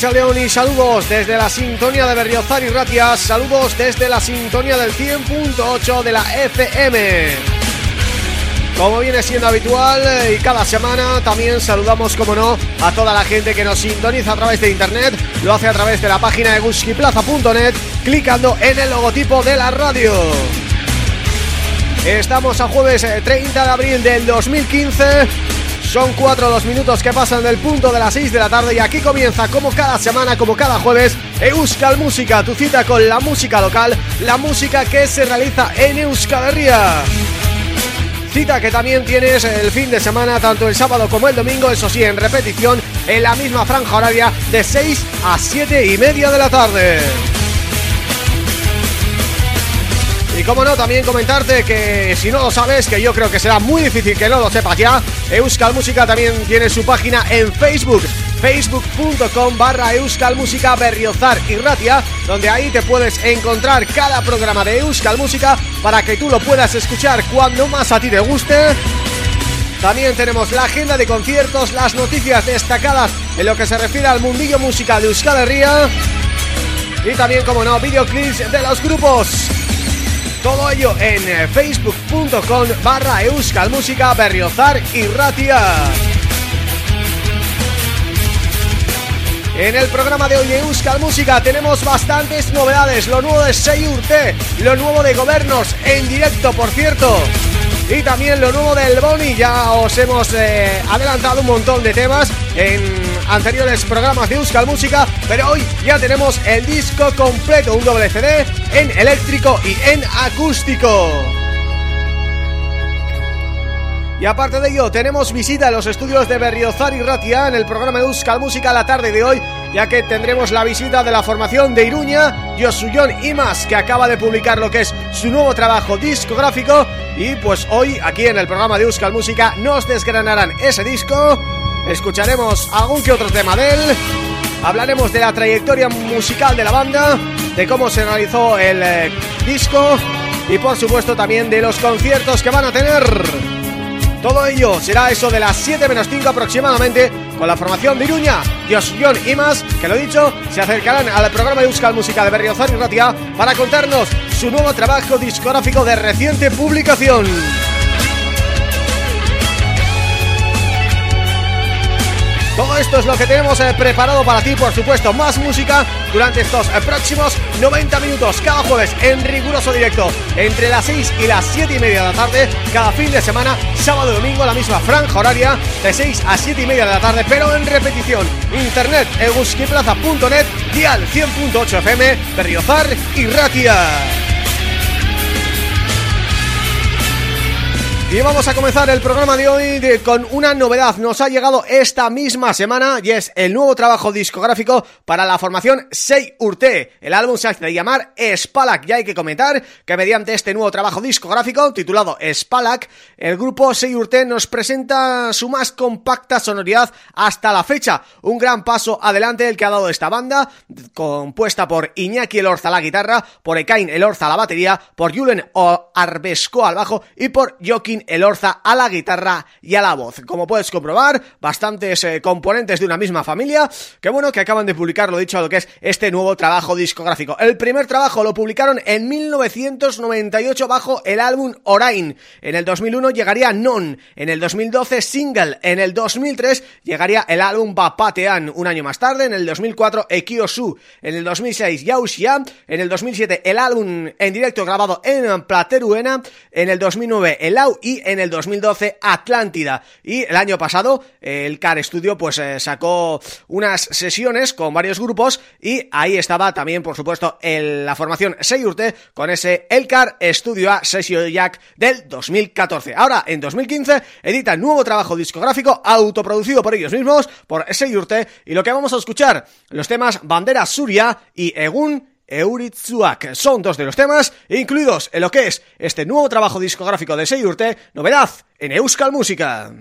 Saludos desde la sintonía de Berriozar y Ratia, saludos desde la sintonía del 100.8 de la FM. Como viene siendo habitual eh, y cada semana también saludamos, como no, a toda la gente que nos sintoniza a través de internet, lo hace a través de la página de guskiplaza.net, clicando en el logotipo de la radio. Estamos a jueves 30 eh, de abril del 2015 son cuatro los minutos que pasan del punto de las 6 de la tarde y aquí comienza como cada semana, como cada jueves, Euskal Música, tu cita con la música local, la música que se realiza en Euskal Herria. Cita que también tienes el fin de semana, tanto el sábado como el domingo, eso sí, en repetición, en la misma franja horaria de 6 a 7 y media de la tarde. Y como no, también comentarte que si no lo sabes, que yo creo que será muy difícil que no lo sepas ya, Euskal Música también tiene su página en Facebook facebook.com barra Euskal Música Berriozar y Ratia donde ahí te puedes encontrar cada programa de Euskal Música para que tú lo puedas escuchar cuando más a ti te guste También tenemos la agenda de conciertos, las noticias destacadas en lo que se refiere al mundillo musical de Euskal Herria y también, como no, videoclips de los grupos. Todo ello en facebook.com barra Euskal Música Berriozar y Ratia. En el programa de hoy Euskal Música tenemos bastantes novedades, lo nuevo de Seyurte, lo nuevo de Gobernos en directo, por cierto, y también lo nuevo del Boni, ya os hemos eh, adelantado un montón de temas en anteriores programas de Euskal Música, pero hoy ya tenemos el disco completo, un doble CD en eléctrico y en acústico. Y aparte de ello, tenemos visita a los estudios de Berriozar y Ratia en el programa de Euskal Música la tarde de hoy, ya que tendremos la visita de la formación de Iruña, Yosuyon Imas, que acaba de publicar lo que es su nuevo trabajo discográfico, y pues hoy, aquí en el programa de Euskal Música, nos desgranarán ese disco, escucharemos algún que otro tema de él, hablaremos de la trayectoria musical de la banda, de cómo se realizó el eh, disco, y por supuesto también de los conciertos que van a tener... Todo ello será eso de las 7 menos 5 aproximadamente con la formación de Iruña, John y más, que lo dicho, se acercarán al programa de Euskal Música de Berriozar y Ratia para contarnos su nuevo trabajo discográfico de reciente publicación. Todo esto es lo que tenemos eh, preparado para ti, por supuesto, más música durante estos eh, próximos 90 minutos cada jueves en riguroso directo entre las 6 y las 7 y media de la tarde, cada fin de semana, sábado y domingo, la misma franja horaria de 6 a 7 y media de la tarde, pero en repetición, internet, eguskiplaza.net, dial 100.8 FM, Berriozar y Ratia. Y vamos a comenzar el programa de hoy con una novedad. Nos ha llegado esta misma semana y es el nuevo trabajo discográfico para la formación Sei Urte. El álbum se hace llamar Spalak y hay que comentar que mediante este nuevo trabajo discográfico titulado Spalak, el grupo Sei Urte nos presenta su más compacta sonoridad hasta la fecha. Un gran paso adelante el que ha dado esta banda, compuesta por Iñaki Elorza a la guitarra, por Ekain Elorza a la batería, por Julen Arbesco al bajo y por Joaquín el Elorza a la guitarra y a la voz. Como puedes comprobar, bastantes eh, componentes de una misma familia, que bueno, que acaban de publicar, lo dicho, lo que es este nuevo trabajo discográfico. El primer trabajo lo publicaron en 1998 bajo el álbum Orain. En el 2001 llegaría Non, en el 2012 Single, en el 2003 llegaría el álbum Bapatean, un año más tarde, en el 2004 Ekiosu, en el 2006 Yaushia, en el 2007 el álbum en directo grabado en Plateruena, en el 2009 el Au y en el 2012 Atlántida. Y el año pasado el CAR Studio pues eh, sacó unas sesiones con varios grupos y ahí estaba también por supuesto la formación Seyurte con ese El CAR Studio A Session Jack del 2014. Ahora en 2015 edita nuevo trabajo discográfico autoproducido por ellos mismos, por Seyurte y lo que vamos a escuchar, los temas Bandera Suria y Egun Euritzuak. Son dos de los temas incluidos en lo que es este nuevo trabajo discográfico de Seyurte, novedad en Euskal Música.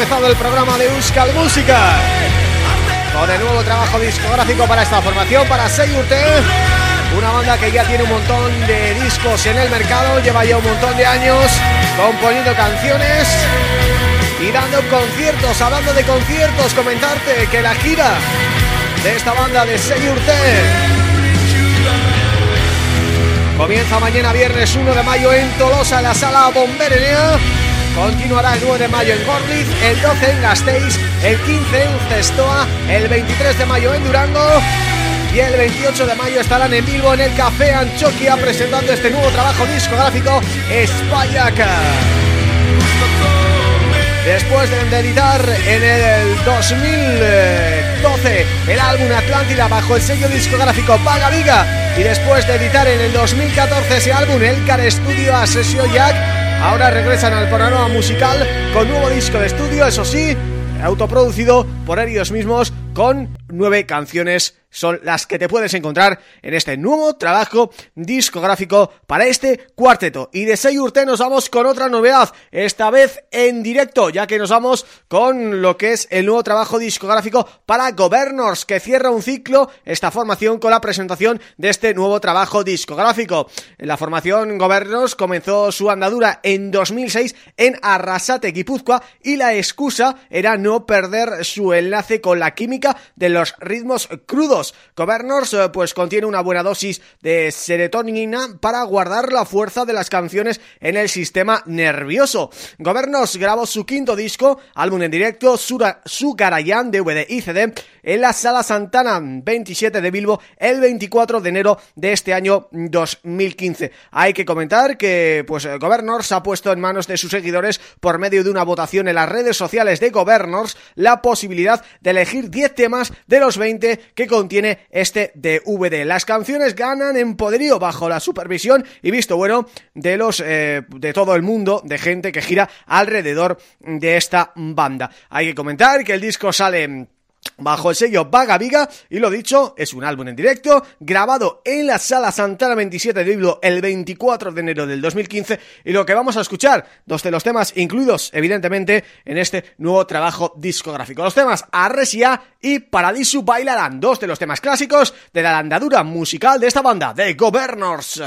El programa de Euskal Música. Con el nuevo trabajo discográfico para esta formación, para Seyurte Una banda que ya tiene un montón de discos en el mercado Lleva ya un montón de años componiendo canciones Y dando conciertos, hablando de conciertos Comentarte que la gira de esta banda de Seyurte Comienza mañana viernes 1 de mayo en Tolosa, en la sala Bomberenea Continuará el 9 de mayo en Gorlitz, el 12 en Gasteiz, el 15 en Cestoa, el 23 de mayo en Durango y el 28 de mayo estarán en vivo en el Café Anchoquia presentando este nuevo trabajo discográfico Espayaca. Después de editar en el 2012 el álbum Atlántida bajo el sello discográfico Paga Viga y después de editar en el 2014 ese álbum El Car Studio a Jack Ahora regresan al panorama musical con nuevo disco de estudio, eso sí, autoproducido por ellos mismos con nueve canciones son las que te puedes encontrar en este nuevo trabajo discográfico para este cuarteto. Y de Seyurte nos vamos con otra novedad, esta vez en directo, ya que nos vamos con lo que es el nuevo trabajo discográfico para Governors, que cierra un ciclo esta formación con la presentación de este nuevo trabajo discográfico. La formación Governors comenzó su andadura en 2006 en Arrasate, Guipúzcoa, y la excusa era no perder su enlace con la química de los ritmos crudos Governors eh, pues contiene una buena dosis de serotonina para guardar la fuerza de las canciones en el sistema nervioso. Governors grabó su quinto disco, álbum en directo, Sukarayan, DVD y CD, en la Sala Santana 27 de Bilbo el 24 de enero de este año 2015. Hay que comentar que pues Governors ha puesto en manos de sus seguidores por medio de una votación en las redes sociales de Governors la posibilidad de elegir 10 temas de los 20 que contiene este DVD. Las canciones ganan en poderío bajo la supervisión y visto bueno de los eh, de todo el mundo, de gente que gira alrededor de esta banda. Hay que comentar que el disco sale bajo el sello Vaga Viga y lo dicho, es un álbum en directo grabado en la Sala Santana 27 de Biblo el 24 de enero del 2015 y lo que vamos a escuchar, dos de los temas incluidos evidentemente en este nuevo trabajo discográfico. Los temas Arresia y Paradiso Bailarán, dos de los temas clásicos de la andadura musical de esta banda, The Governors.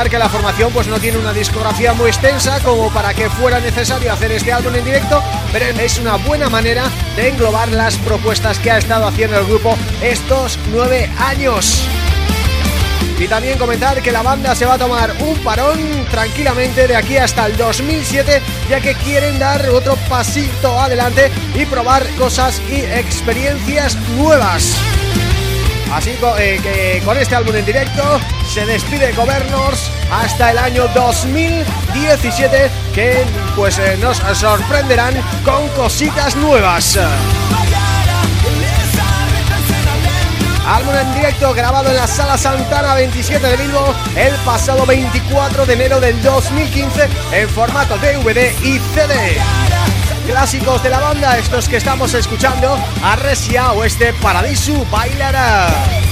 Comentar que la formación pues no tiene una discografía muy extensa como para que fuera necesario hacer este álbum en directo, pero es una buena manera de englobar las propuestas que ha estado haciendo el grupo estos nueve años. Y también comentar que la banda se va a tomar un parón tranquilamente de aquí hasta el 2007 ya que quieren dar otro pasito adelante y probar cosas y experiencias nuevas. Así eh, que con este álbum en directo se despide Governors hasta el año 2017 que pues eh, nos sorprenderán con cositas nuevas. Álbum en directo grabado en la Sala Santana 27 de Bilbo el pasado 24 de enero del 2015 en formato DVD y CD. Clásicos de la banda, estos que estamos escuchando, Arresia o este Bailará.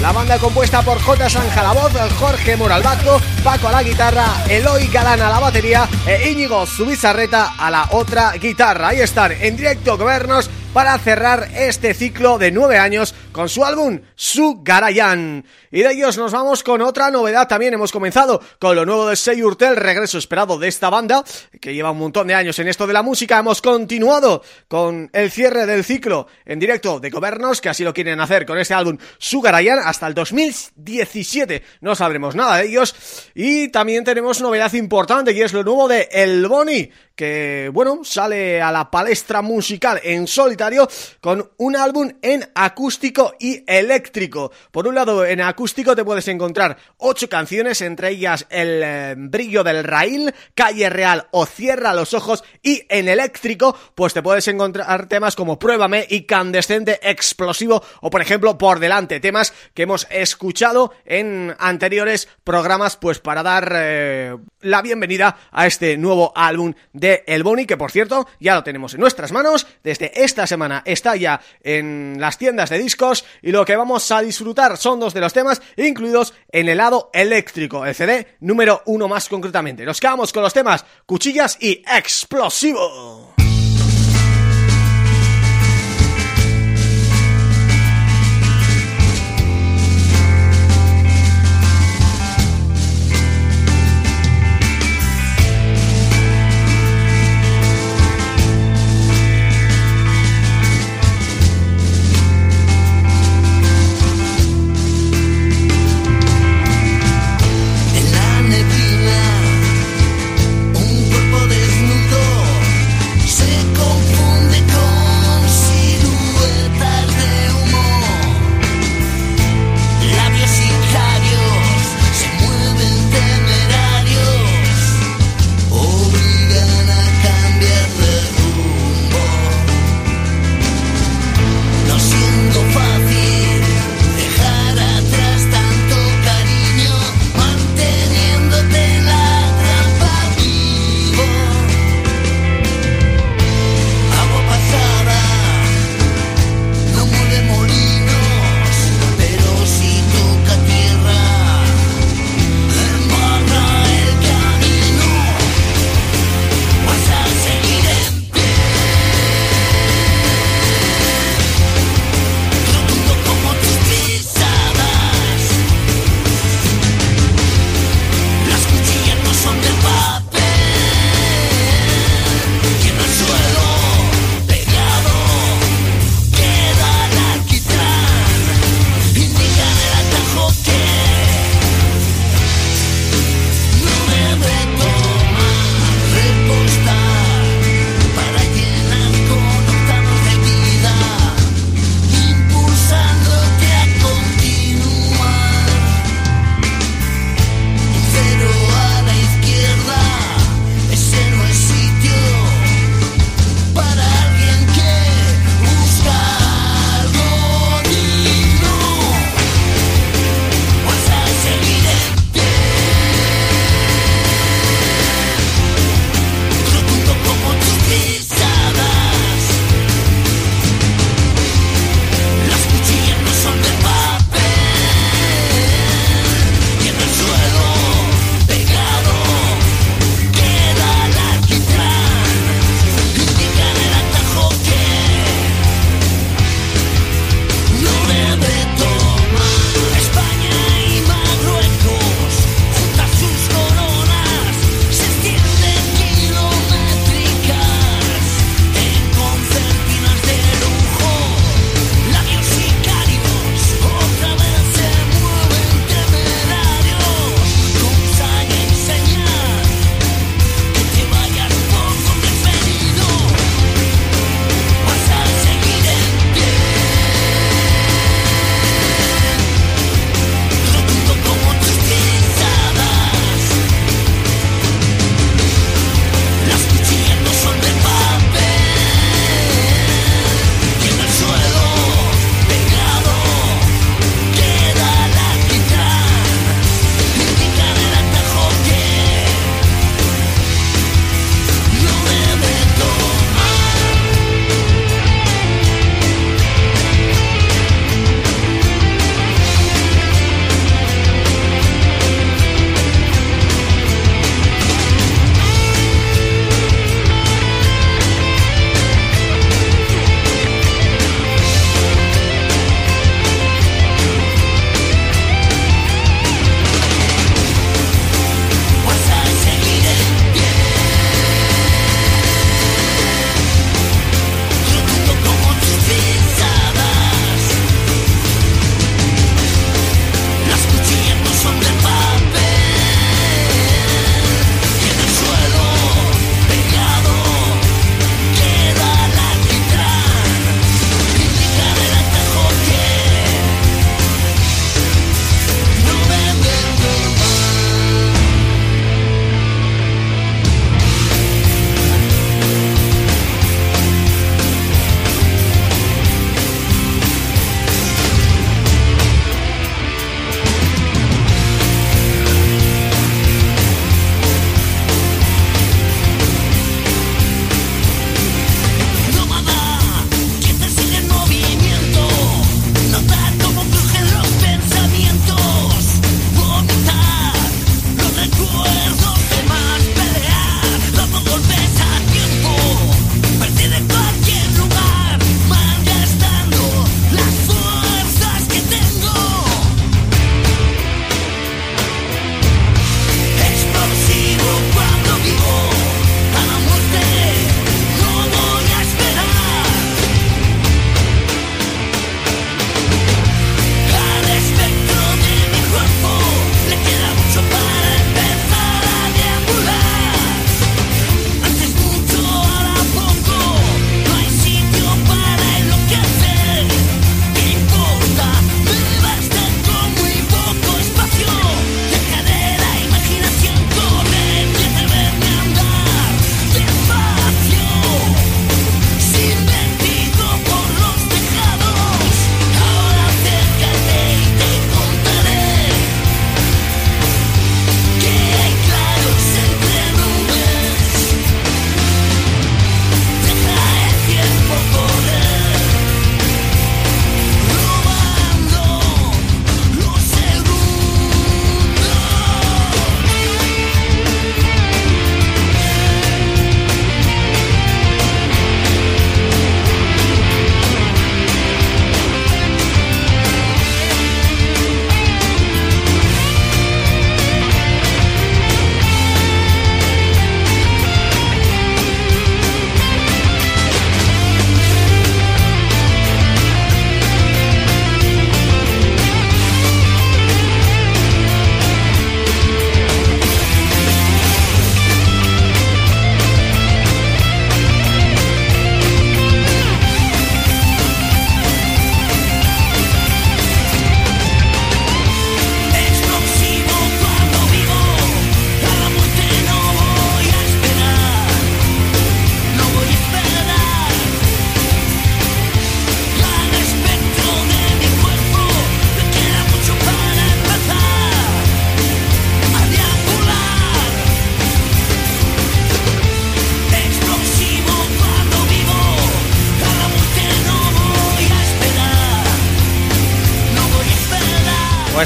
La banda compuesta por J. Sanja a la voz, Jorge Mora al bajo, Paco a la guitarra, Eloy Galán a la batería e Íñigo Subizarreta a la otra guitarra. Ahí están, en directo Gobernos para cerrar este ciclo de nueve años con su álbum Su Garayan. Y de ellos nos vamos con otra novedad también. Hemos comenzado con lo nuevo de Seyurtel, regreso esperado de esta banda, que lleva un montón de años en esto de la música. Hemos continuado con el cierre del ciclo en directo de Gobernos, que así lo quieren hacer con este álbum Su Garayan hasta el 2017. No sabremos nada de ellos. Y también tenemos novedad importante, y es lo nuevo de El Boni, que, bueno, sale a la palestra musical en solitario con un álbum en acústico y eléctrico. Por un lado, en acústico te puedes encontrar ocho canciones, entre ellas El eh, brillo del raíl, Calle Real o Cierra los ojos y en eléctrico, pues te puedes encontrar temas como Pruébame y Candescente Explosivo o por ejemplo Por Delante, temas que hemos escuchado en anteriores programas pues para dar eh, la bienvenida a este nuevo álbum de El Boni, que por cierto ya lo tenemos en nuestras manos, desde esta semana está ya en las tiendas de discos y lo que vamos a disfrutar son dos de los temas incluidos en el lado eléctrico, el CD número uno más concretamente. Nos quedamos con los temas Cuchillas y Explosivo.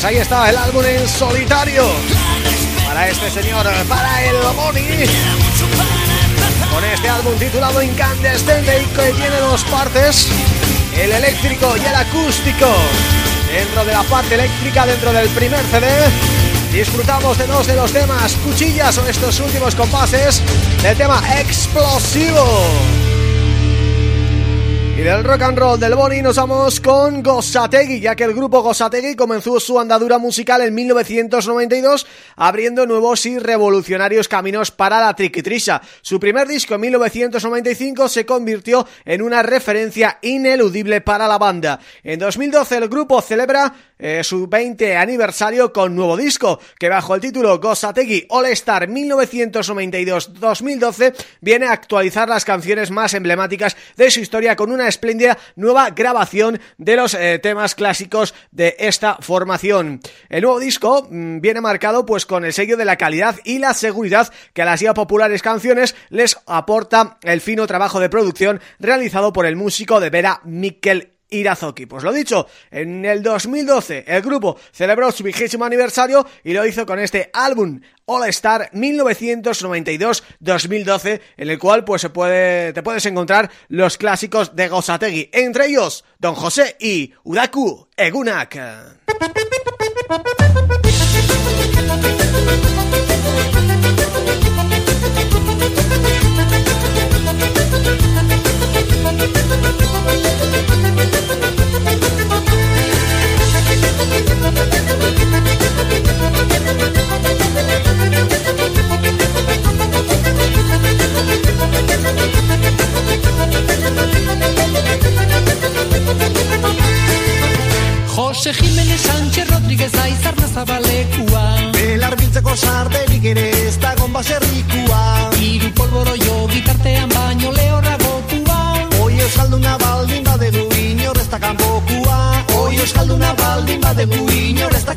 Ahí está el álbum en solitario. Para este señor, para el Boni Con este álbum titulado Incandescente Y que tiene dos partes El eléctrico y el acústico. Dentro de la parte eléctrica, dentro del primer CD Disfrutamos de dos de los temas Cuchillas o estos últimos compases Del tema Explosivo y del rock and roll del Boni nos vamos con Gosategui, ya que el grupo Gosategui comenzó su andadura musical en 1992, abriendo nuevos y revolucionarios caminos para la triquitrisa. Su primer disco en 1995 se convirtió en una referencia ineludible para la banda. En 2012 el grupo celebra eh, su 20 aniversario con nuevo disco, que bajo el título Gosategui All Star 1992-2012 viene a actualizar las canciones más emblemáticas de su historia con una espléndida nueva grabación de los eh, temas clásicos de esta formación. El nuevo disco mmm, viene marcado pues con el sello de la calidad y la seguridad que a las ya populares canciones les aporta el fino trabajo de producción realizado por el músico de Vera Mikel Irazoki. Pues lo dicho, en el 2012 el grupo celebró su vigésimo aniversario y lo hizo con este álbum All Star 1992-2012 en el cual pues se puede te puedes encontrar los clásicos de Gosategui, entre ellos Don José y Udaku Egunak. Jose Jimenez Sánchez Rodríguez Aizarna Zabalekua Belar biltzeko sarderik ere ez dagon baserrikua Iru polboro jo bitartean baino lehorra gokua. Oi euskalduna baldin badegu inor ez da kanpokua. Oi euskalduna baldin badegu inor ez da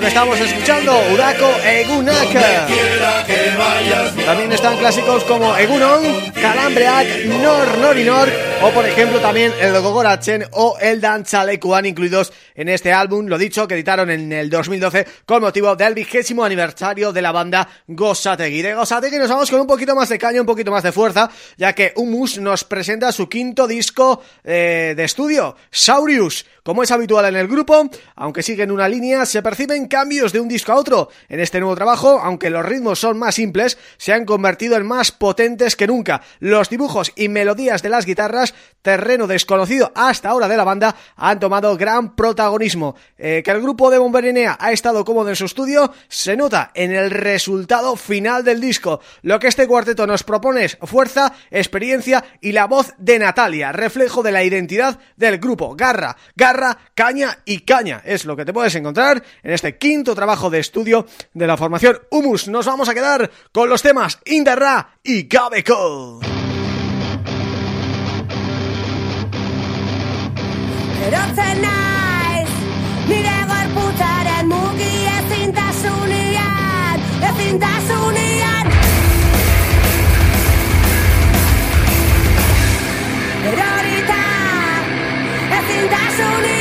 que estamos escuchando, Urako Egunak. También están clásicos como Egunon, Calambreak, Nor Norinor o por ejemplo también el Gogorachen o el Danchalekuan incluidos en este álbum, lo dicho, que editaron en el 2012 con motivo del vigésimo aniversario de la banda Gosategui. De Gosategui nos vamos con un poquito más de caña, un poquito más de fuerza, ya que Humus nos presenta su quinto disco eh, de estudio, Saurius. Como es habitual en el grupo, aunque siguen una línea, se perciben cambios de un disco a otro. En este nuevo trabajo, aunque los ritmos son más simples, se han convertido en más potentes que nunca. Los dibujos y melodías de las guitarras, terreno desconocido hasta ahora de la banda, han tomado gran protagonismo. Eh, que el grupo de Bomberinea ha estado cómodo en su estudio, se nota en el resultado final del disco. Lo que este cuarteto nos propone es fuerza, experiencia y la voz de Natalia, reflejo de la identidad del grupo. Garra, garra caña y caña. Es lo que te puedes encontrar en este quinto trabajo de estudio de la formación Humus. Nos vamos a quedar con los temas Inderra y Gabeko. y 少年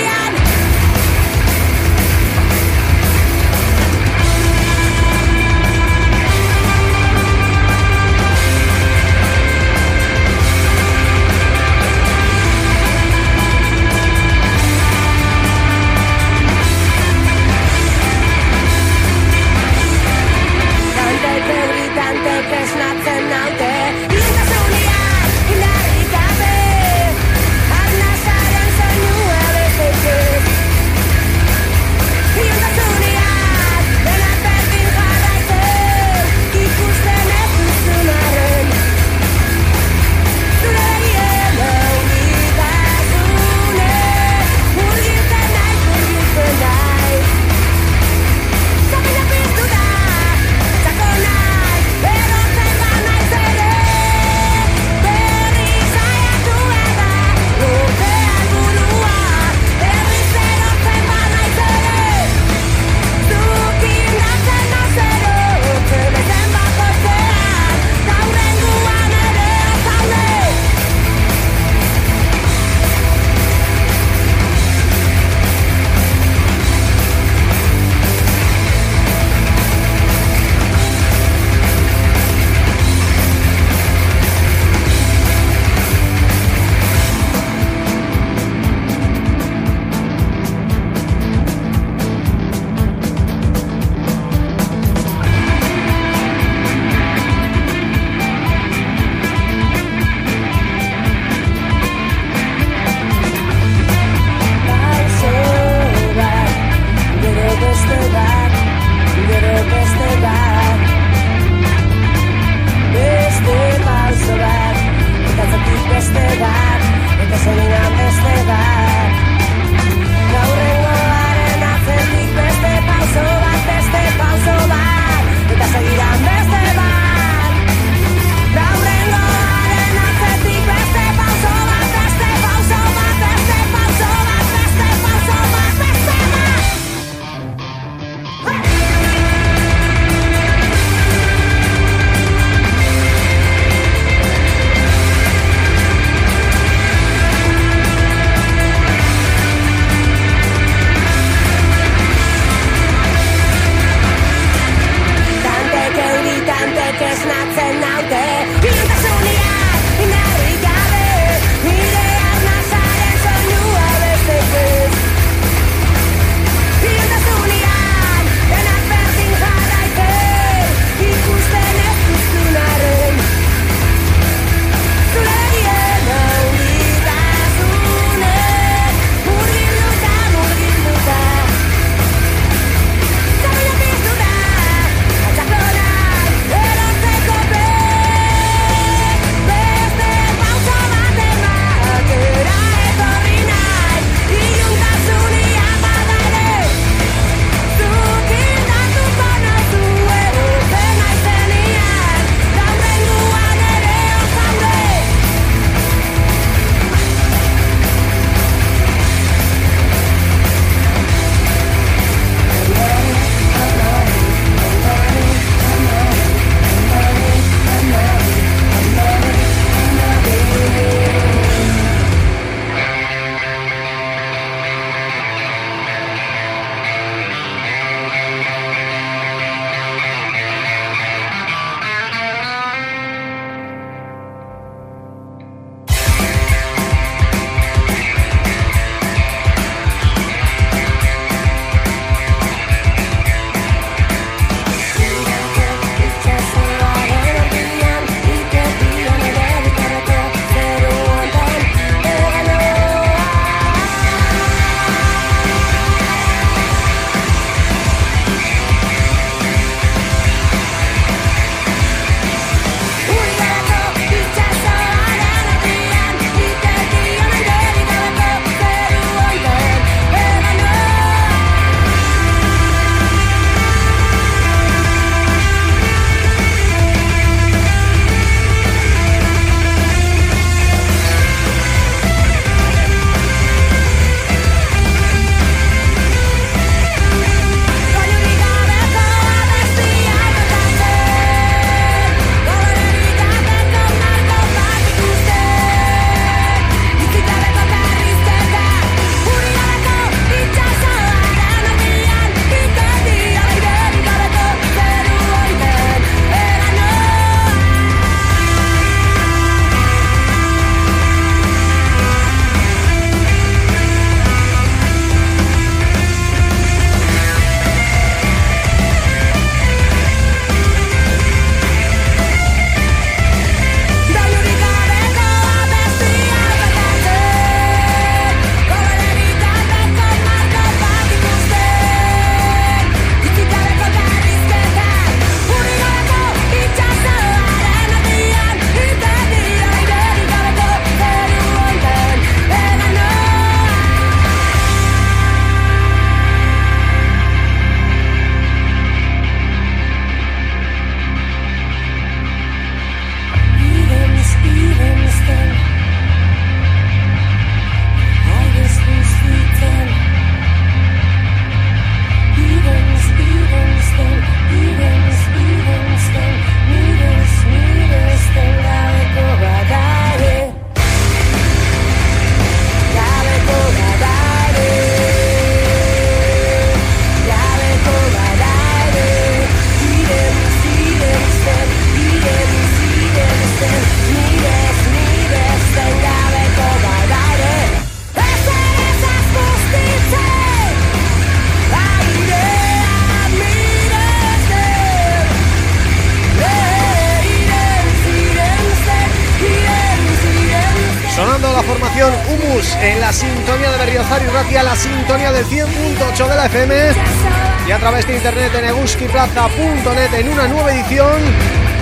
en una nueva edición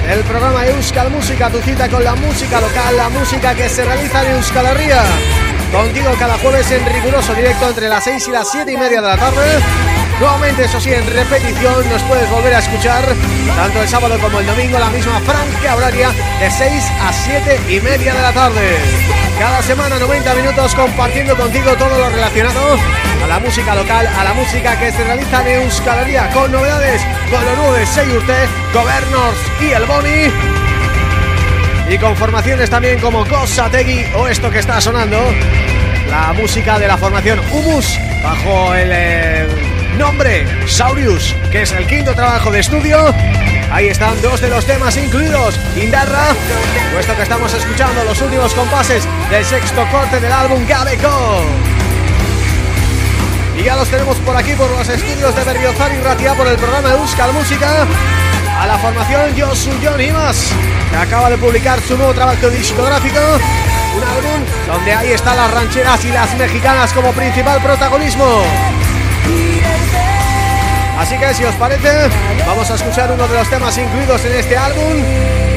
del programa Euskal Música, tu cita con la música local, la música que se realiza en Euskal Herria. Contigo cada jueves en riguroso directo entre las 6 y las 7 y media de la tarde. Nuevamente, eso sí, en repetición nos puedes volver a escuchar tanto el sábado como el domingo la misma franca horaria de 6 a 7 y media de la tarde. Cada semana 90 minutos compartiendo contigo todo lo relacionado a la música local, a la música que se realiza en Euskal Herria con novedades con lo nuevo de Seyurte, Governors y El Boni. Y con formaciones también como Tegui o esto que está sonando la música de la formación Humus bajo el eh, nombre Saurius que es el quinto trabajo de estudio Ahí están dos de los temas incluidos. Indarra, puesto que estamos escuchando los últimos compases del sexto corte del álbum Gabeco y ya los tenemos por aquí por los estudios de Berriozar y Ratia por el programa de Euskal Música. A la formación Josu John Imas que acaba de publicar su nuevo trabajo discográfico. Un álbum donde ahí están las rancheras y las mexicanas como principal protagonismo Así que si os parece, vamos a escuchar uno de los temas incluidos en este álbum.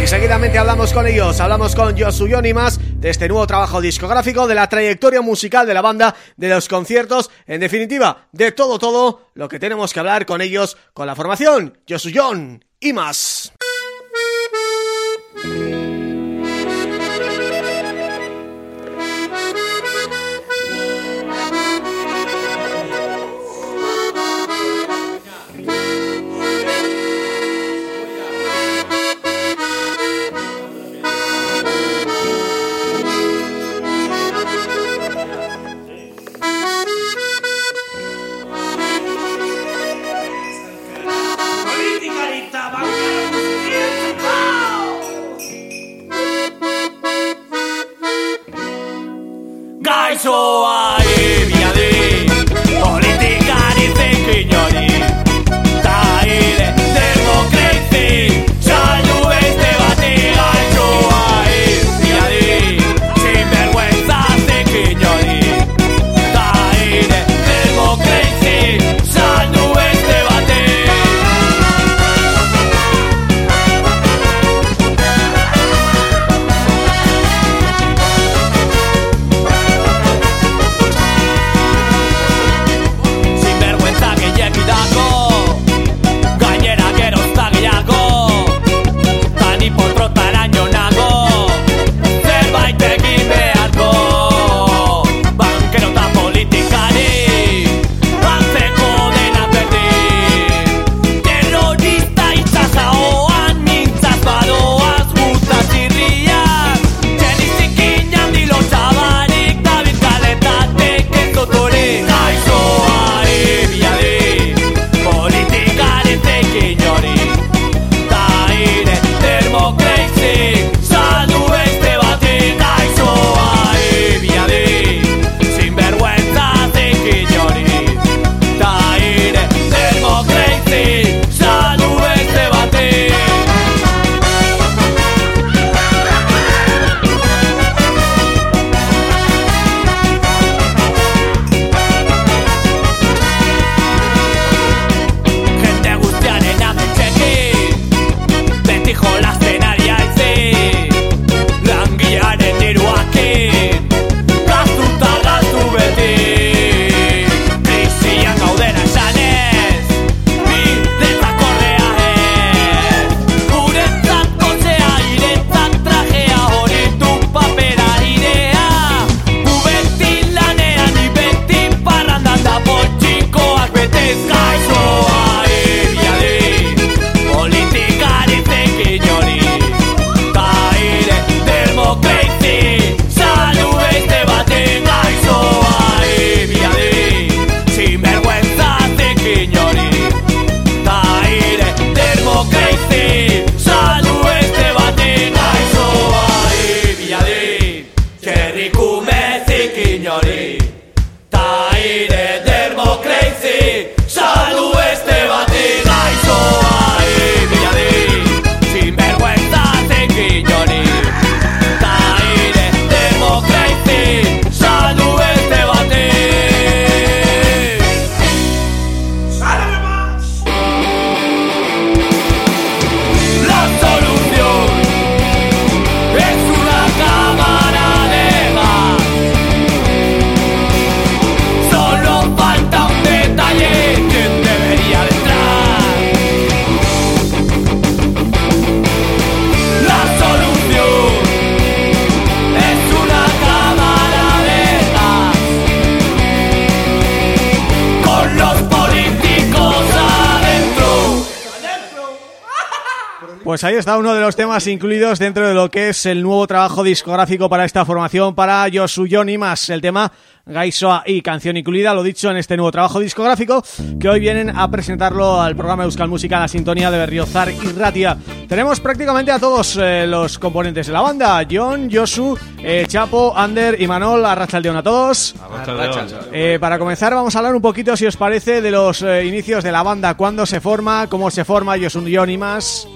Y seguidamente hablamos con ellos, hablamos con Josu Más de este nuevo trabajo discográfico, de la trayectoria musical de la banda, de los conciertos, en definitiva, de todo todo lo que tenemos que hablar con ellos, con la formación. Josu y más. 说啊！Pues ahí está uno de los temas incluidos dentro de lo que es el nuevo trabajo discográfico para esta formación para Josu Johnny más el tema Gaisoa y canción incluida, lo dicho en este nuevo trabajo discográfico que hoy vienen a presentarlo al programa Euskal Música la sintonía de Berriozar y Ratia. Tenemos prácticamente a todos eh, los componentes de la banda, John, Josu, eh, Chapo, Ander y Manol, arrachaldeón a todos. Eh, para comenzar vamos a hablar un poquito, si os parece, de los eh, inicios de la banda, cuándo se forma, cómo se forma Josu John y más...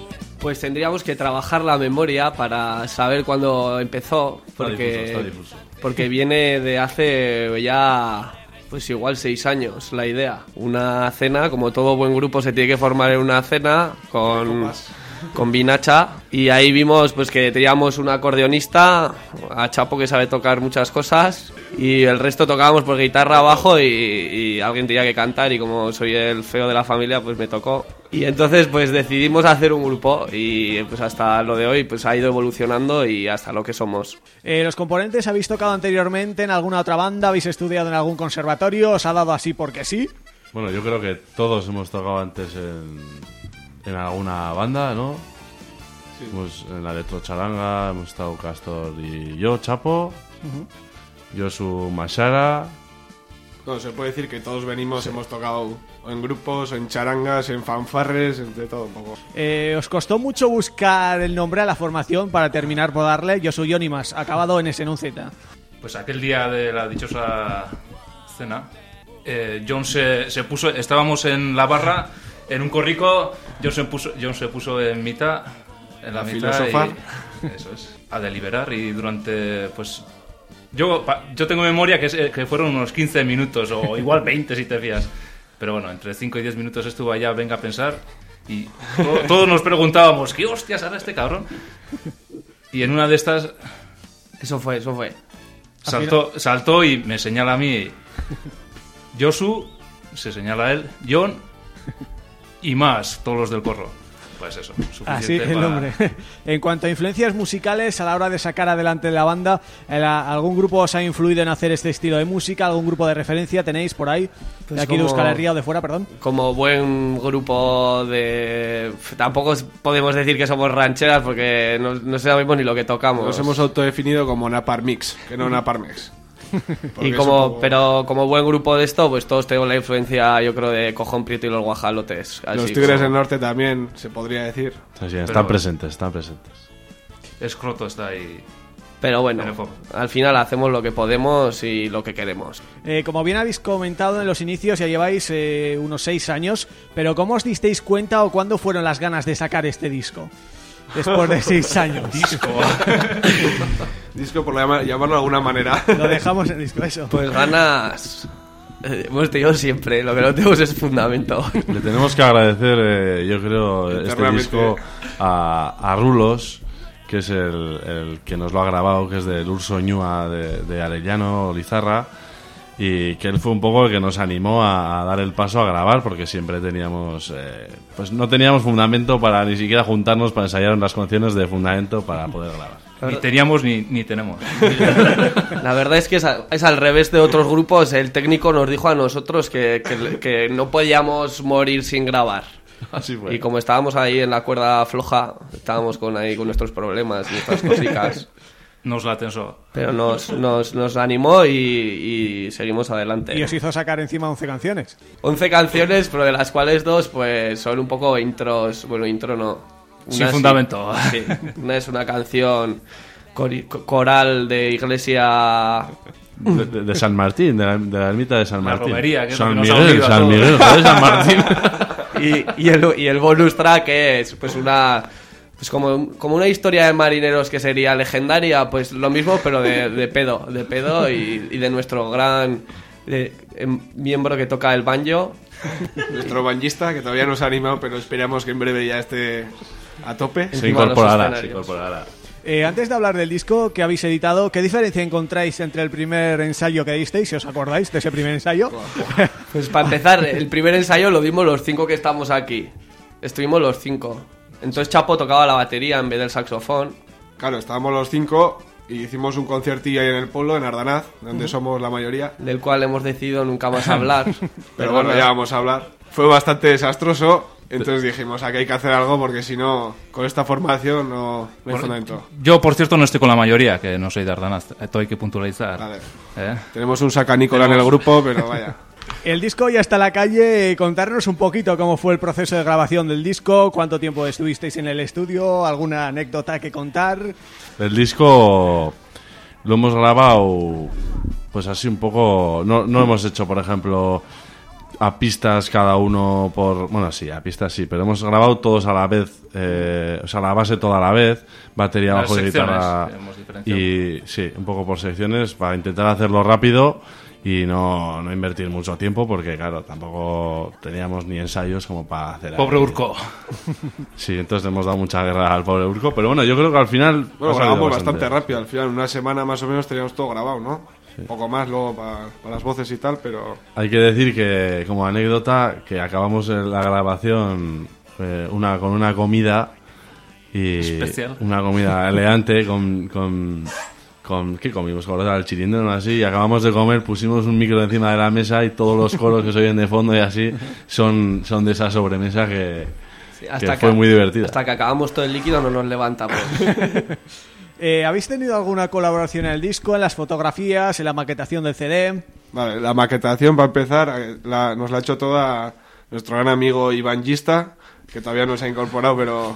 Pues tendríamos que trabajar la memoria para saber cuándo empezó, porque, porque viene de hace ya, pues igual seis años la idea. Una cena, como todo buen grupo se tiene que formar en una cena con, con Vinacha y ahí vimos pues que teníamos un acordeonista, a Chapo que sabe tocar muchas cosas y el resto tocábamos por guitarra abajo y, y alguien tenía que cantar y como soy el feo de la familia pues me tocó. Y entonces pues decidimos hacer un grupo y pues hasta lo de hoy pues ha ido evolucionando y hasta lo que somos. Eh, ¿Los componentes habéis tocado anteriormente en alguna otra banda? ¿Habéis estudiado en algún conservatorio? ¿Os ha dado así porque sí? Bueno, yo creo que todos hemos tocado antes en, en alguna banda, ¿no? Pues en la Electrocharanga hemos estado Castor y yo, Chapo. Yo su Mashara. No, se puede decir que todos venimos, hemos tocado en grupos, en charangas, en fanfarres, de todo un poco. Eh, ¿Os costó mucho buscar el nombre a la formación para terminar por darle? Yo soy Johnny Más, acabado en ese en un Z. Pues aquel día de la dichosa cena, eh, John se, se puso, estábamos en la barra, en un corrico, John se puso, John se puso en mitad, en la A mitad, filosofar. y- eso es, a deliberar y durante, pues, yo, pa- yo tengo memoria que, es- eh, que fueron unos 15 minutos o igual 20 si te fías, pero bueno, entre 5 y 10 minutos estuvo allá, venga a pensar y to- todos nos preguntábamos, ¿qué hostias hará este cabrón? Y en una de estas Eso fue, eso fue. Saltó, saltó y me señala a mí. Josu, se señala a él. John y más, todos los del corro. Pues eso, suficiente Así el para- nombre. en cuanto a influencias musicales, a la hora de sacar adelante la banda, ¿el- ¿algún grupo os ha influido en hacer este estilo de música? ¿Algún grupo de referencia tenéis por ahí? Pues de aquí de como- Euskal Herria o de fuera, perdón. Como buen grupo de... Tampoco podemos decir que somos rancheras porque no, no sabemos ni lo que tocamos. Nos hemos autodefinido como Napar Mix, que no Napar Mix. Y como, pero como buen grupo de esto, pues todos tenemos la influencia, yo creo, de Cojón Prieto y los Guajalotes. Los Tigres como- del Norte también, se podría decir. Sí, sí, están Pero- presentes, están presentes. Escroto está ahí. Pero bueno, al final hacemos lo que podemos y lo que queremos. Eh, como bien habéis comentado en los inicios, ya lleváis eh, unos seis años, pero ¿cómo os disteis cuenta o cuándo fueron las ganas de sacar este disco? Después de seis años. Disco. Disco, por llama- llamarlo de alguna manera. Lo dejamos en disco, eso. Pues ganas... eh, hemos tenido siempre, lo que no tenemos es fundamento. Le tenemos que agradecer, eh, yo creo, este disco a, a Rulos, que es el, el que nos lo ha grabado, que es del Urso Ñua de, de Arellano Lizarra, y que él fue un poco el que nos animó a, a dar el paso a grabar, porque siempre teníamos, eh, pues no teníamos fundamento para ni siquiera juntarnos para ensayar unas canciones de fundamento para poder grabar. Ni teníamos ni, ni tenemos. La verdad es que es, a- es al revés de otros grupos. El técnico nos dijo a nosotros que, que- que no podíamos morir sin grabar. Así fue. Y como estábamos ahí en la cuerda floja, estábamos con ahí con nuestros problemas, nuestras cositas. Nos la tensó. Pero nos, nos, nos animó y, y seguimos adelante. Y os hizo sacar encima 11 canciones. 11 canciones, pero de las cuales dos pues son un poco intros. Bueno, intro no. Sin Una sí- fundamento. sí. Una es una canción coral de iglesia De, de- de San Martín, de la, de la ermita de San La Martín. romería, que es lo San que nos ha Miguel, San. Miguel, joder, San Martín. y, y el, y el bonus track es pues una pues como, como una historia de marineros que sería legendaria pues lo mismo pero de, de pedo de pedo y, y de nuestro gran eh, em, miembro que toca el banjo Nuestro banjista, que todavía no se ha animado, pero esperamos que en breve ya esté a tope. Se de incorporará. Eh, antes de hablar del disco que habéis editado, ¿qué diferencia encontráis entre el primer ensayo que disteis, si os acordáis de ese primer ensayo? pues para empezar el primer ensayo lo dimos los cinco que estamos aquí estuvimos los cinco entonces Chapo tocaba la batería en vez del saxofón Claro, estábamos los cinco y hicimos un conciertillo ahí en el pueblo, en Ardanaz, donde somos la mayoría. del cual hemos decidido nunca más hablar Pero bueno, ya vamos a hablar. Fue bastante desastroso Entonces dijimos, aquí hay que hacer algo porque si no, con esta formación no, no hay fundamento. Yo, por cierto, no estoy con la mayoría, que no soy de Ardanaz. Esto hay que puntualizar. Vale. ¿Eh? Tenemos un sacanícola en el grupo, pero vaya. El disco ya está en la calle, contarnos un poquito cómo fue el proceso de grabación del disco, cuánto tiempo estuvisteis en el estudio, alguna anécdota que contar. El disco lo hemos grabado pues así un poco... No, no hemos hecho, por ejemplo, a pistas cada uno por... Bueno, sí, a pistas sí, pero hemos grabado todos a la vez, eh, o sea, la base toda a la vez, batería, bajo y guitarra. Y sí, un poco por secciones para intentar hacerlo rápido y no, no invertir mucho tiempo porque, claro, tampoco teníamos ni ensayos como para hacer... Pobre ahí- Urco. Sí, entonces le hemos dado mucha guerra al pobre Urco, pero bueno, yo creo que al final... Bueno, grabamos bastante rápido. Al final, una semana más o menos teníamos todo grabado, ¿no? Un poco más luego para las voces y tal, pero Hay que decir que, como anécdota, que acabamos la grabación eh, una, con una comida y Especial. una comida elegante con, con, con- ¿qué comimos? Con los chilindro o así y acabamos de comer, pusimos un micro encima de la mesa y todos los coros que se oyen de fondo y así son, son de esa sobremesa que, que fue muy divertida. Hasta que acabamos todo el líquido no nos levantamos. Eh, ¿Habéis tenido alguna colaboración en el disco, en las fotografías, en la maquetación del CD? Vale, la maquetación, para empezar, eh, la- nos la ha hecho toda nuestro gran amigo Iván Gista, que todavía no se ha incorporado, pero,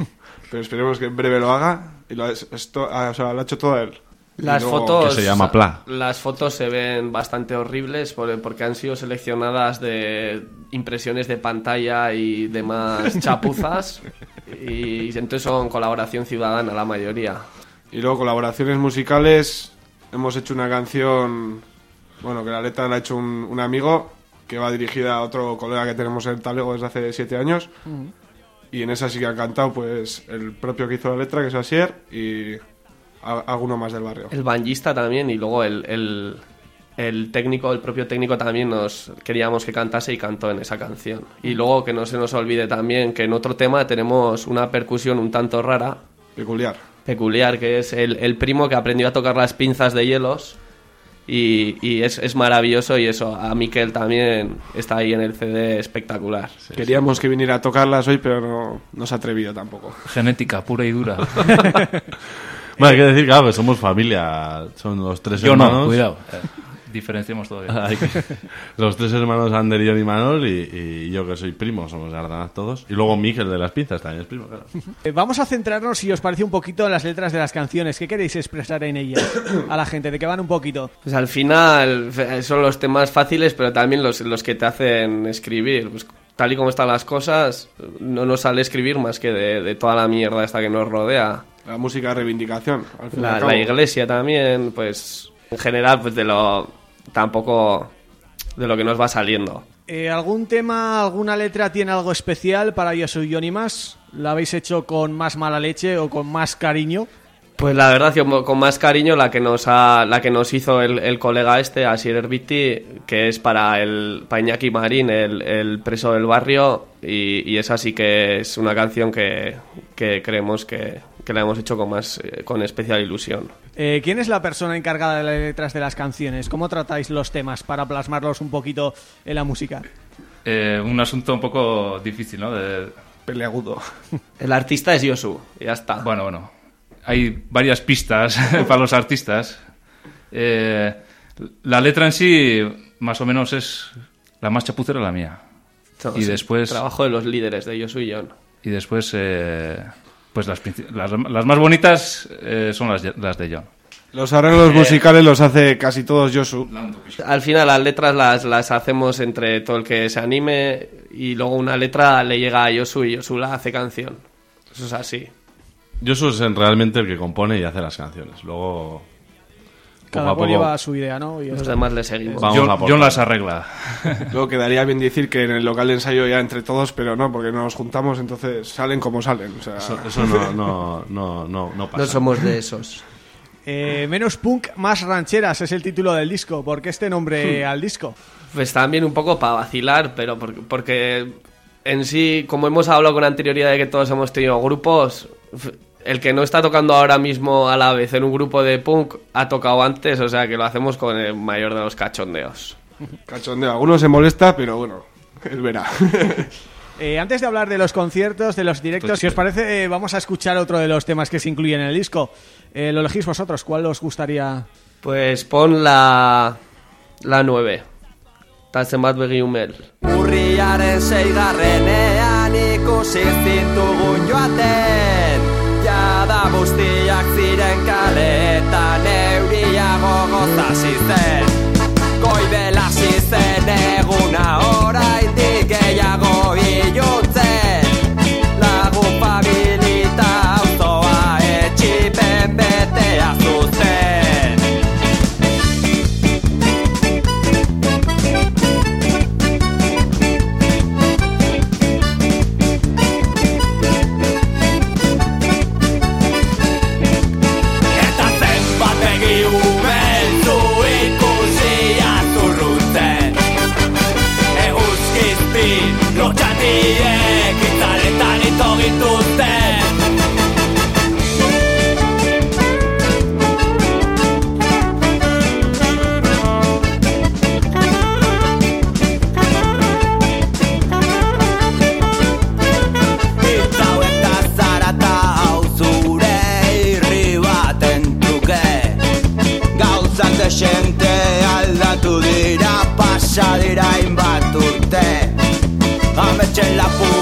pero esperemos que en breve lo haga. Y lo, esto, ah, o sea, lo ha hecho todo él. Las fotos Que se llama Pla. Las fotos se ven bastante horribles por- porque han sido seleccionadas de impresiones de pantalla y demás chapuzas y entonces son colaboración ciudadana la mayoría. Y luego colaboraciones musicales, hemos hecho una canción, bueno, que la letra la ha hecho un, un amigo, que va dirigida a otro colega que tenemos en Talego desde hace siete años. Y en esa sí que ha cantado pues el propio que hizo la letra, que es Asier, y a- alguno más del barrio. El banjista también y luego el, el, el técnico, el propio técnico también nos queríamos que cantase y cantó en esa canción. Y luego que no se nos olvide también que en otro tema tenemos una percusión un tanto rara, Peculiar. peculiar, que es el, el primo que aprendió a tocar las pinzas de hielos. Y, y es, es maravilloso y eso, a Miquel también está ahí en el CD espectacular. Queríamos que viniera a tocarlas hoy, pero no, no se ha atrevido tampoco. Genética pura y dura. Bueno, hay que decir, claro, que somos familia, son los tres Yo hermanos. no, cuidado. Eh, diferenciemos que- los tres hermanos Ander, John y Manol y, y yo que soy primo, somos Ardanaz todos. Y luego Miquel de las pinzas también es primo, claro. Eh, vamos a centrarnos, si os parece, un poquito en las letras de las canciones. ¿Qué queréis expresar en ellas a la gente? ¿De qué van un poquito? Pues al final eh, son los temas fáciles, pero también los, los que te hacen escribir. Pues, tal y como están las cosas, no nos sale escribir más que de, de toda la mierda esta que nos rodea. La música de reivindicación, al fin y al La, cabo. la iglesia también, pues en general, pues de lo tampoco de lo que nos va saliendo. Eh, ¿Algún tema, alguna letra tiene algo especial para Yo soy Johnny Más? ¿La habéis hecho con más mala leche o con más cariño? Pues la verdad, con más cariño la que nos ha, la que nos hizo el, el colega este, Asier Herbiti, que es para el para Iñaki Marín, el, el preso del barrio, y, y esa sí que es una canción que, que creemos que, que la hemos hecho con más eh, con especial ilusión. Eh, ¿Quién es la persona encargada de las letras de las canciones? ¿Cómo tratáis los temas para plasmarlos un poquito en la música? Eh, un asunto un poco difícil, ¿no? De- Peleagudo. El artista es Yosu, y ya está. Bueno, bueno. Hay varias pistas para los artistas. Eh, la letra en sí, más o menos, es la más chapucera la mía. Todo, y sí, después, trabajo de los líderes de Yosu y John. y después eh, pues las, las, las más bonitas eh, son las, de- las de John. Los arreglos musicales los hace casi todos Josu. Al final las letras las, las hacemos entre todo el que se anime y luego una letra le llega a Yosu y Yosu la hace canción. Eso es así. Yo soy realmente el que compone y hace las canciones. Luego. Cada poco cual poco- lleva su idea, ¿no? Y Los demás le seguimos. Vamos John, a por John las arregla. Luego quedaría bien decir que en el local de ensayo ya entre todos, pero no, porque no nos juntamos, entonces salen como salen. O sea, Eso, eso no, no, no, no, no pasa. No somos de esos. Eh, menos punk, más rancheras es el título del disco. ¿Por qué este nombre al disco? Pues también un poco para vacilar, pero porque, porque en sí, como hemos hablado con anterioridad de que todos hemos tenido grupos, el que no está tocando ahora mismo a la vez en un grupo de punk ha tocado antes, o sea que lo hacemos con el mayor de los cachondeos. cachondeo. Alguno se molesta, pero bueno, él verá. Eh, antes de hablar de los conciertos, de los directos, si os parece, eh, vamos a escuchar otro de los temas que se incluyen en el disco. Eh, lo elegís vosotros, ¿cuál os gustaría? Pues pon la... La 9. Tatzen bat begi umel. Urriaren seigarrenean ikusi zintugun joaten guztiak ziren kaletan euria gogozazi zen Ametxen lapur uniformatuta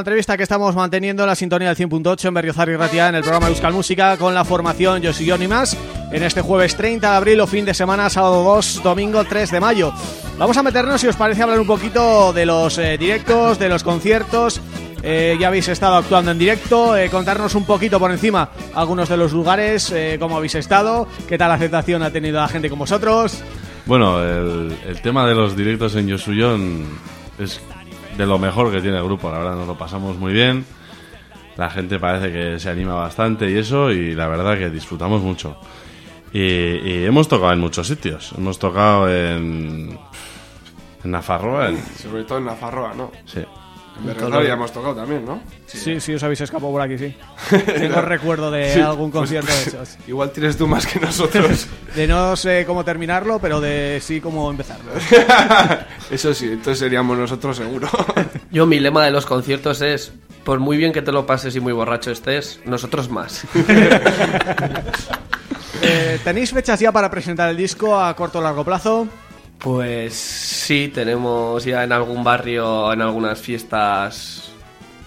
la entrevista que estamos manteniendo en la sintonía del 100.8 en Berriozar y Ratia en el programa Euskal Música con la formación Yo soy Johnny Más en este jueves 30 de abril o fin de semana, sábado 2, domingo 3 de mayo. Vamos a meternos, si os parece, a hablar un poquito de los eh, directos, de los conciertos. Eh, ya habéis estado actuando en directo, eh, contarnos un poquito por encima algunos de los lugares, eh, cómo habéis estado, qué tal aceptación ha tenido la gente con vosotros. Bueno, el, el tema de los directos en Yosuyon es de lo mejor que tiene el grupo, la verdad nos lo pasamos muy bien. La gente parece que se anima bastante y eso, y la verdad que disfrutamos mucho. Y, y hemos tocado en muchos sitios. Hemos tocado en. En Nafarroa. en- Sobre todo en Nafarroa, ¿no? sí. Berriozar ya hemos tocado también, ¿no? Sí, sí, os habéis escapado por aquí, sí. Tengo recuerdo de Sí, algún pues- concierto de esos. Igual tienes tú más que nosotros. De no sé cómo terminarlo, pero de sí cómo empezarlo. Eso sí, entonces seríamos nosotros seguro. Yo mi lema de los conciertos es, por muy bien que te lo pases y muy borracho estés, nosotros más. Eh, ¿Tenéis fechas ya para presentar el disco a corto o largo plazo? Pues sí, tenemos ya en algún barrio, en algunas fiestas,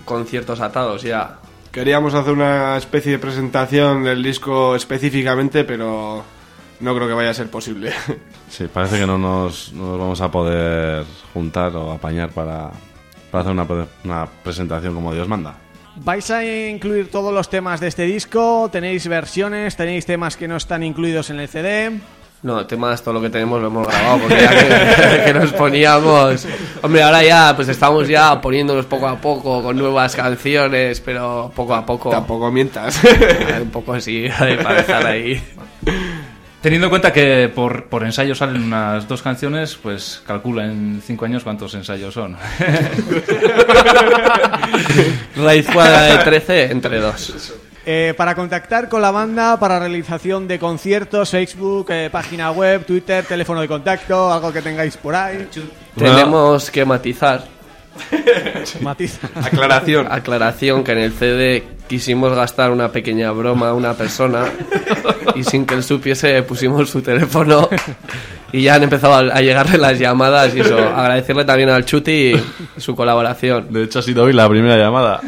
conciertos atados ya. Queríamos hacer una especie de presentación del disco específicamente, pero no creo que vaya a ser posible. Sí, parece que no nos, no nos vamos a poder juntar o apañar para, para hacer una presentación como Dios manda. ¿Vais a incluir todos los temas de este disco? ¿Tenéis versiones? ¿Tenéis temas que no están incluidos en el CD? No, temas, todo lo que tenemos lo hemos grabado porque ya que, que nos poníamos... Hombre, ahora ya pues estamos ya poniéndonos poco a poco con nuevas canciones, pero poco a poco... Tampoco mientas. Un poco así, para dejar ahí. Teniendo en cuenta que por, por ensayo salen unas dos canciones, pues calcula en cinco años cuántos ensayos son. Raíz cuadrada de 13 entre dos. Eh, para contactar con la banda, para realización de conciertos, Facebook, eh, página web, Twitter, teléfono de contacto, algo que tengáis por ahí. Tenemos que matizar. Matiza. Aclaración. Aclaración que en el CD quisimos gastar una pequeña broma a una persona y sin que él supiese pusimos su teléfono y ya han empezado a a llegarle las llamadas y eso. Agradecerle también al Chuti su colaboración. De hecho, ha sido hoy la primera llamada.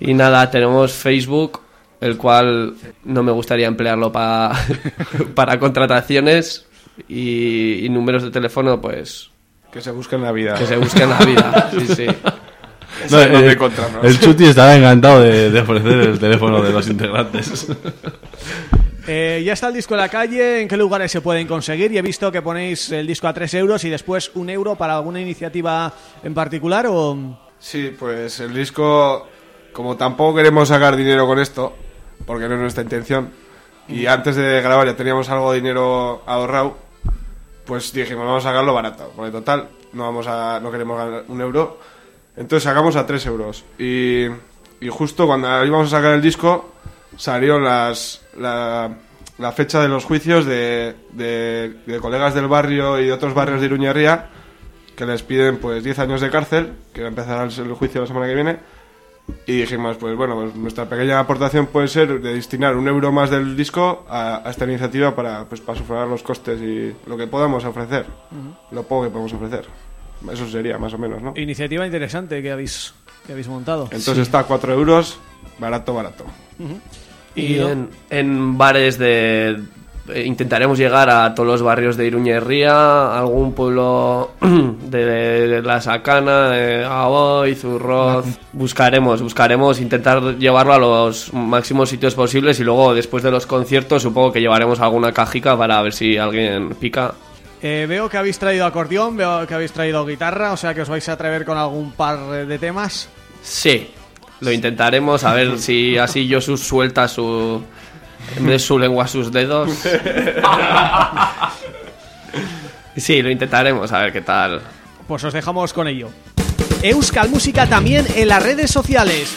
Y nada, tenemos Facebook, el cual no me gustaría emplearlo pa- para contrataciones y, y números de teléfono, pues Que se busque en la vida. que se busquen la vida. Sí, sí. No, eh, encontrarnos. el Chuti estará encantado de, de ofrecer el teléfono de los integrantes. Eh, ya está el disco en la calle, ¿en qué lugares se pueden conseguir? Y he visto que ponéis el disco a 3 euros y después un euro para alguna iniciativa en particular o... Sí, pues el disco, como tampoco queremos sacar dinero con esto, porque no es nuestra intención, y antes de grabar ya teníamos algo de dinero ahorrado, pues dijimos, vamos a sacarlo barato, porque total, no vamos a no queremos ganar un euro, entonces sacamos a 3 euros. Y, y justo cuando íbamos a sacar el disco, salieron las, la, la fecha de los juicios de, de, de colegas del barrio y de otros barrios de Iruñerría, que les piden pues 10 años de cárcel, que empezará el juicio la semana que viene. Y dijimos, pues bueno, pues nuestra pequeña aportación puede ser de destinar un euro más del disco a, a esta iniciativa para, pues, para sufragar los costes y lo que podamos ofrecer, lo poco que podemos ofrecer. Eso sería, más o menos, ¿no? Iniciativa interesante que habéis, que habéis montado. Entonces está a 4 euros, barato, barato. Y en, en bares de... eh, Intentaremos llegar a todos los barrios de Iruña y Ría, algún pueblo de, de La Sacana, de Aboy, Zurroz. Buscaremos, buscaremos intentar llevarlo a los máximos sitios posibles y luego después de los conciertos supongo que llevaremos alguna cajica para ver si alguien pica. Eh, veo que habéis traído acordeón, veo que habéis traído guitarra, o sea que os vais a atrever con algún par de temas. Sí, lo intentaremos a ver si así Josus suelta su... En vez de su lengua, sus dedos. Sí, lo intentaremos, a ver qué tal. Pues os dejamos con ello. Euskal Música también en las redes sociales.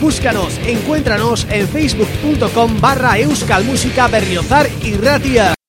Búscanos, encuéntranos en facebook.com barra Euskal Música Berriozar y Ratia.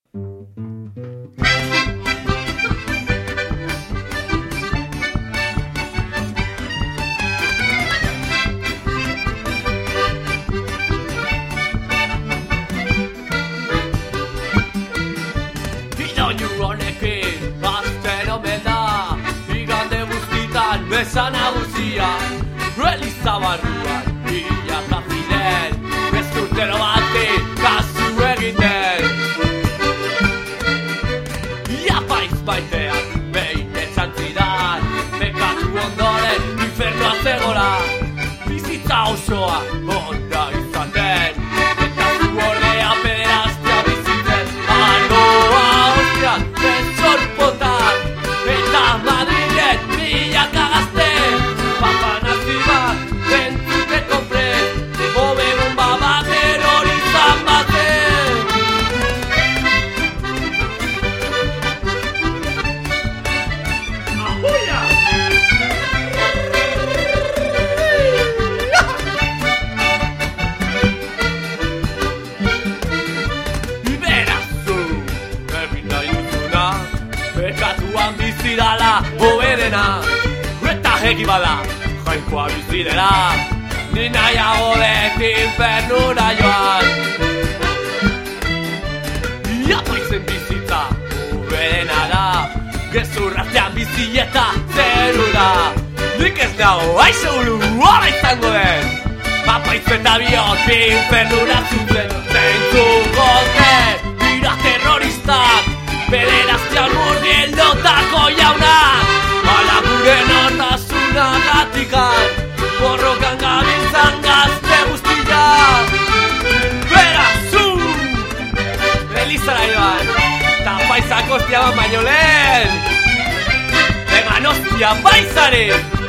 Dela Ni nahiago dut infernura joan. Iapaizen bizitza, hoberena da Gezurratean bizi eta zerura Nik ez nago, aize ulu, hola izango den Apaiz eta bihot infernura zuten Zentzuko zen, dira terroristak Bederaztean murgildotako jaunak baizak hostia bat baino lehen! Egan baizaren!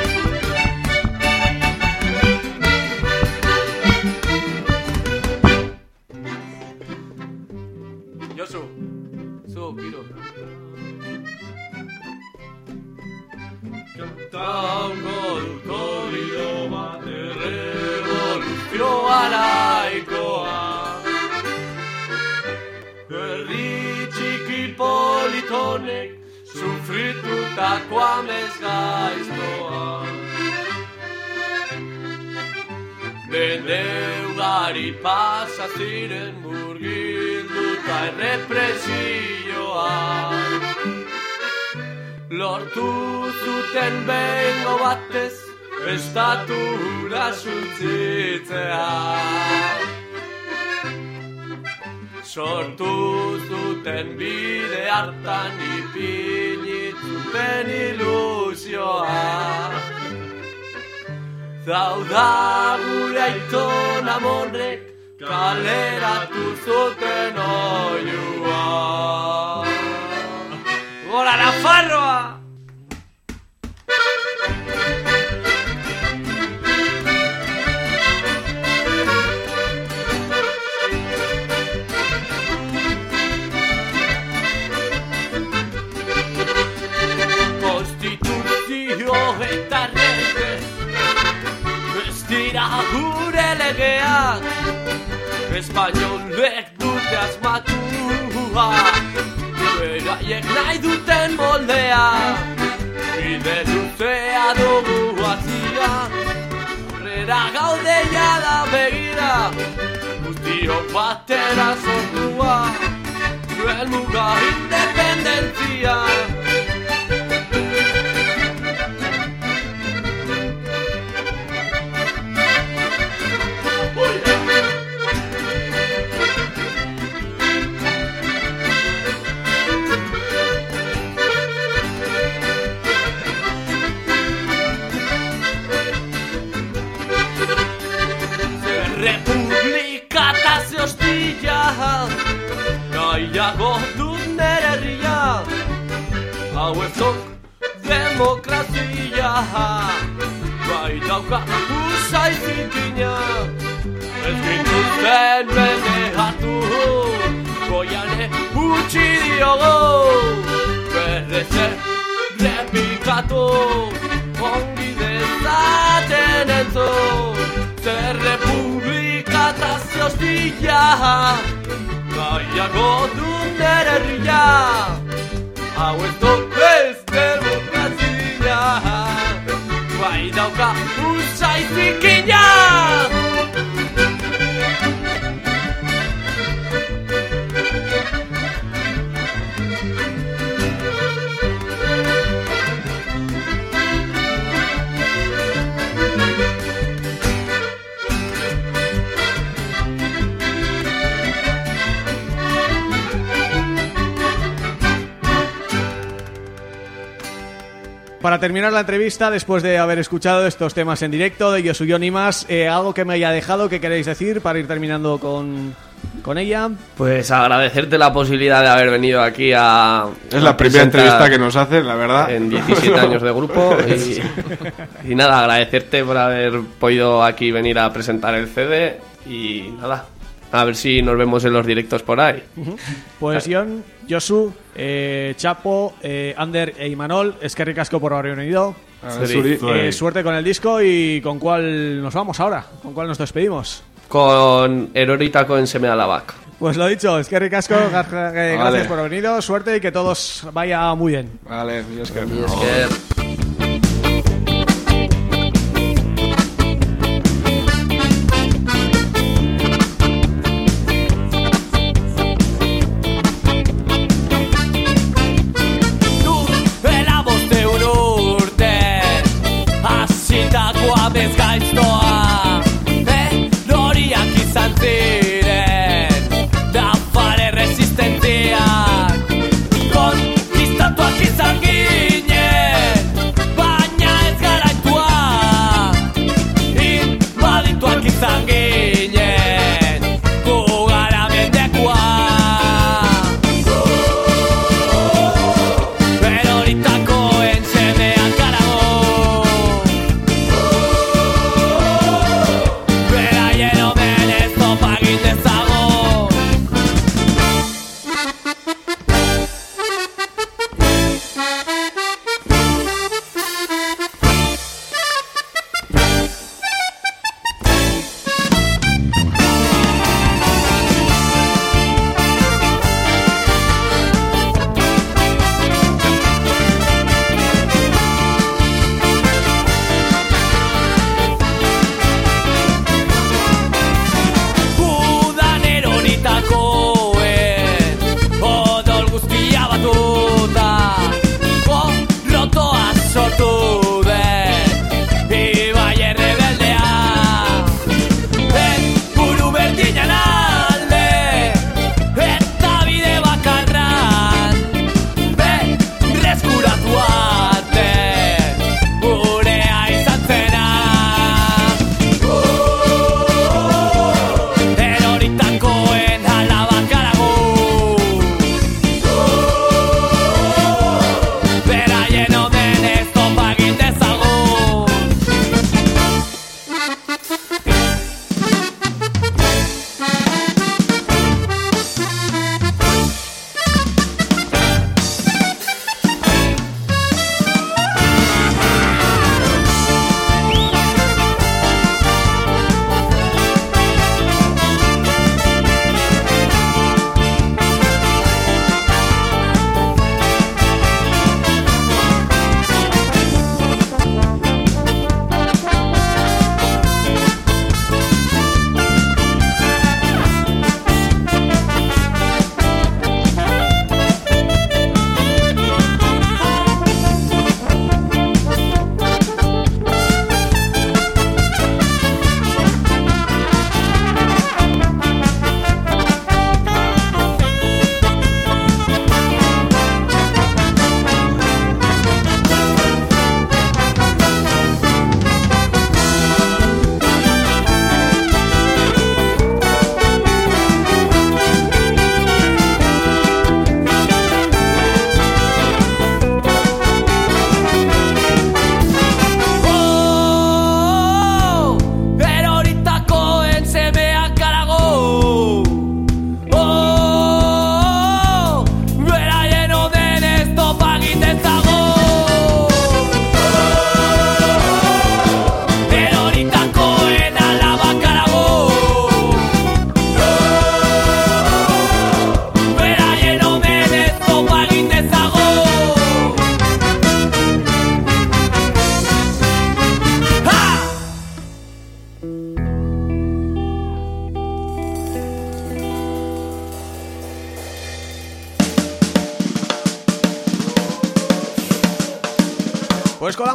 Pasa ziren murgilduta errepresioa Lortu zuten bengo batez estatura suntzitzea Sortu zuten bide hartan ipinitzuten ilusioa. Zauda gure aiton amorrek kaleratu zuten oiua. Gora Nafarroa! Eta regez Ez dira gure legeak Espainolek dute asmatua Beraiek nahi duten moldea Bide luzea dugu azia Horrera gaude jada begira Guztiok batera sortua Duen muga independentzia demokrazia Bai dauka usai zikina Ez gintuzten mende hartu. Goiane utxi diogo Berreze repikatu. Ongi dezaten entzun Zer republika eta ze hostia Gaiago dut herria Hau ez dut ez dauka Usaizik Para terminar la entrevista, después de haber escuchado estos temas en directo de Yo soy Johnny Más, eh, algo que me haya dejado que queréis decir para ir terminando con, con ella. Pues agradecerte la posibilidad de haber venido aquí a... Es la a primera entrevista que nos hace, la verdad. En 17 años de grupo. Y, y nada, agradecerte por haber podido aquí venir a presentar el CD. Y nada, a ver si nos vemos en los directos por ahí. Pues John, Josu, eh, Chapo, eh, Ander e Imanol, es que ricasco por haber venido. Zuri. Eh, suerte con el disco y con cuál nos vamos ahora, con cuál nos despedimos. Con Eroritako en Seme Alabac. Pues lo dicho, es que ricasco, eh, gracias Vale. por haber venido, suerte y que todos vaya muy bien. Vale, es que...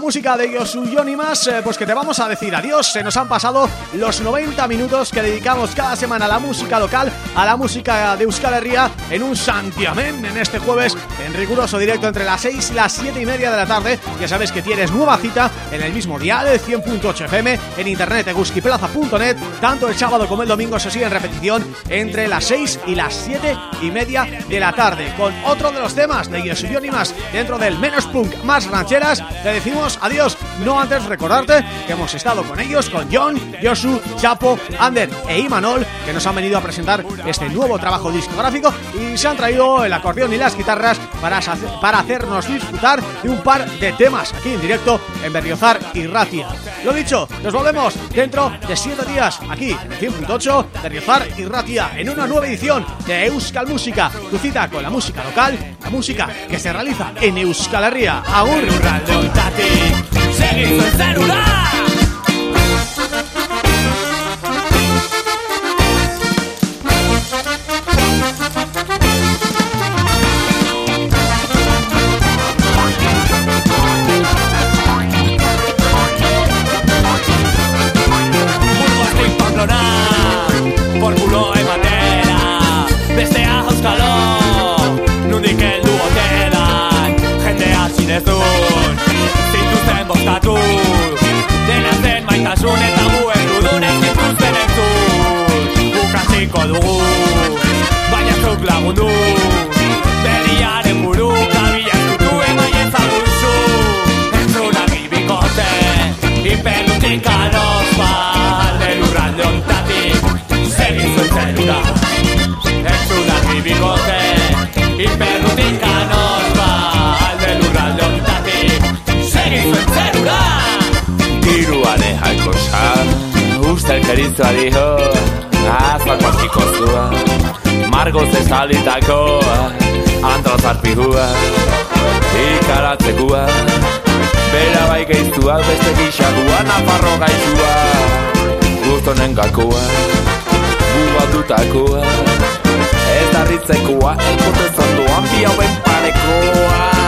música de Yosu y más, eh, pues que te vamos a decir adiós. Se nos han pasado los 90 minutos que dedicamos cada semana a la música local, a la música de Euskal Herria, en un santiamén en este jueves, en riguroso directo entre las 6 y las 7 y media de la tarde. Ya sabes que tienes nueva cita en el mismo dial, el 100.8 FM, en internet, eguskiplaza.net, tanto el sábado como el domingo se sigue en repetición entre las 6 y las 7 y media de la tarde, con otro de los temas de Yosu y más dentro del menos punk, más rancheras, te decimos adiós, no antes recordarte que hemos estado con ellos, con John, Josu, Chapo, Ander e Imanol, que nos han venido a presentar este nuevo trabajo discográfico y se han traído el acordeón y las guitarras para, para hacernos disfrutar de un par de temas aquí en directo en Berriozar y Ratia. Lo dicho, nos volvemos dentro de 7 días aquí en el 100.8 Berriozar y Ratia en una nueva edición de Euskal Música, tu cita con la música local, la música que se realiza en Euskal Herria. Agur! Arpigua Ikaratzekua Bera bai geiztua Beste gixakua Nafarro gaizua Gustonen gakoa Bugatutakoa Ez darritzekoa Elkote zondoan Bi hauen parekoa